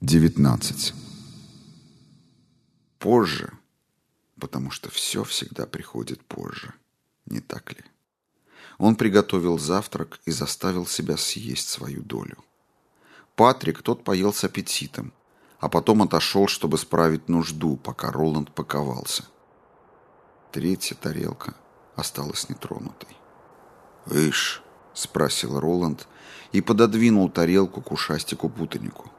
19. Позже, потому что все всегда приходит позже, не так ли? Он приготовил завтрак и заставил себя съесть свою долю. Патрик тот поел с аппетитом, а потом отошел, чтобы справить нужду, пока Роланд паковался. Третья тарелка осталась нетронутой. «Ишь?» — спросил Роланд и пододвинул тарелку к ушастику-путанику.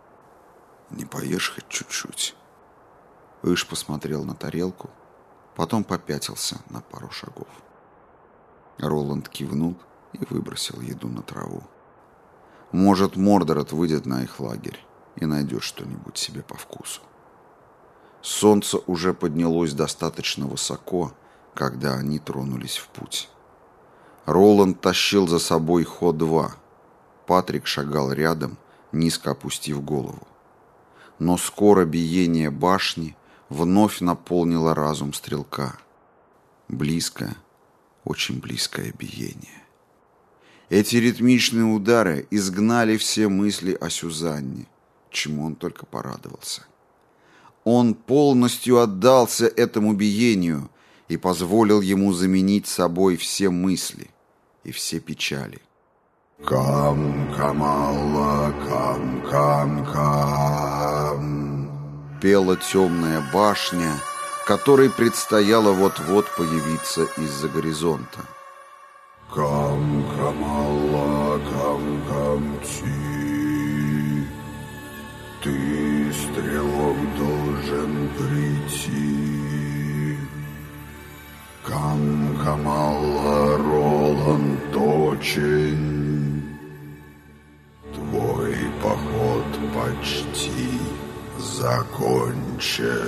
Не поешь хоть чуть-чуть?» Иш посмотрел на тарелку, потом попятился на пару шагов. Роланд кивнул и выбросил еду на траву. Может, Мордорот выйдет на их лагерь и найдет что-нибудь себе по вкусу. Солнце уже поднялось достаточно высоко, когда они тронулись в путь. Роланд тащил за собой Хо-2. Патрик шагал рядом, низко опустив голову но скоро биение башни вновь наполнило разум стрелка. Близкое, очень близкое биение. Эти ритмичные удары изгнали все мысли о Сюзанне, чему он только порадовался. Он полностью отдался этому биению и позволил ему заменить собой все мысли и все печали. Кам камала кам кам кам Пела темная башня, которой предстояло вот-вот появиться из-за горизонта. Кам камала кам кам ти. Ты, стрелок, должен прийти. Кам камала Роланд очень. Твой поход почти закончен.